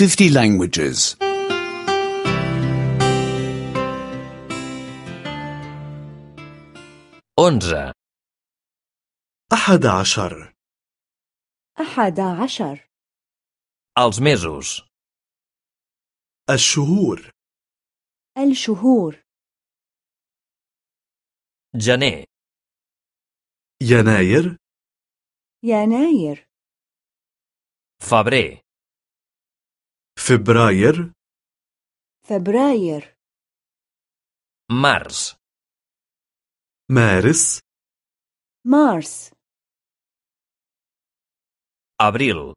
50 languages. 11 أحد عشر. أحد عشر. Els mesos. الشهور. الشهور. Gener, يناير. يناير. Febrer, فبراير فبراير març, مارس مارس abril,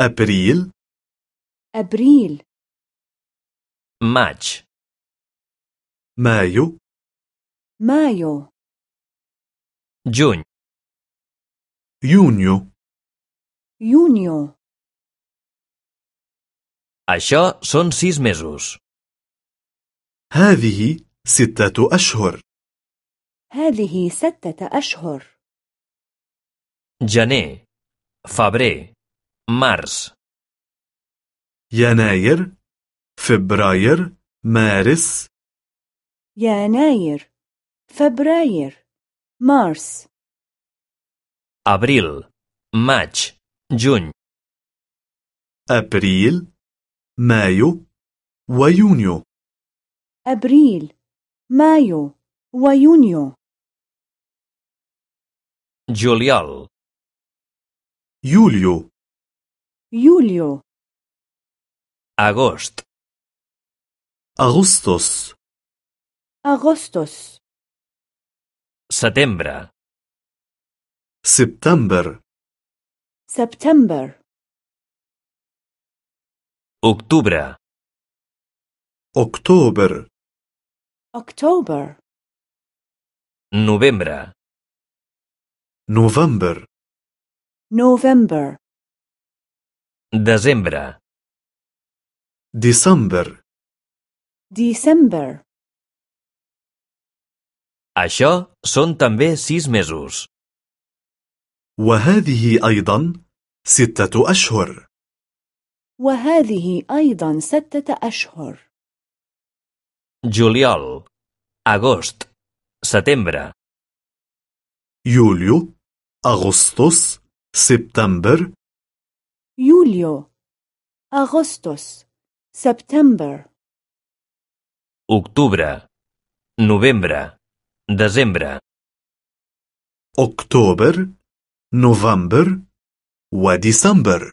أبريل أبريل maig, مايو مايو juny, يونيو يونيو. Això són sis mesos. هذه ستة أشهر. هذه ستة أشهر. Gener, febrer, març, يناير فبراير مارس. يناير فبراير مارس. Abril, maig, juny, أبريل مايو ويونيو. أبريل مايو ويونيو. juliol, يوليو. يوليو. agost, أغسطس. أغسطس. setembre, سبتمبر. سبتمبر. Octubre, أكتوبر أكتوبر novembre, نوفمبر نوفمبر desembre, ديسمبر ديسمبر Això són també sis mesos. وهذه أيضا ستة أشهر. وهذه أيضا ستة أشهر. Juliol, agost, setembre, يوليو أغسطس سبتمبر. يوليو أغسطس سبتمبر. octubre, novembre, desembre, أكتوبر نوفمبر وديسمبر.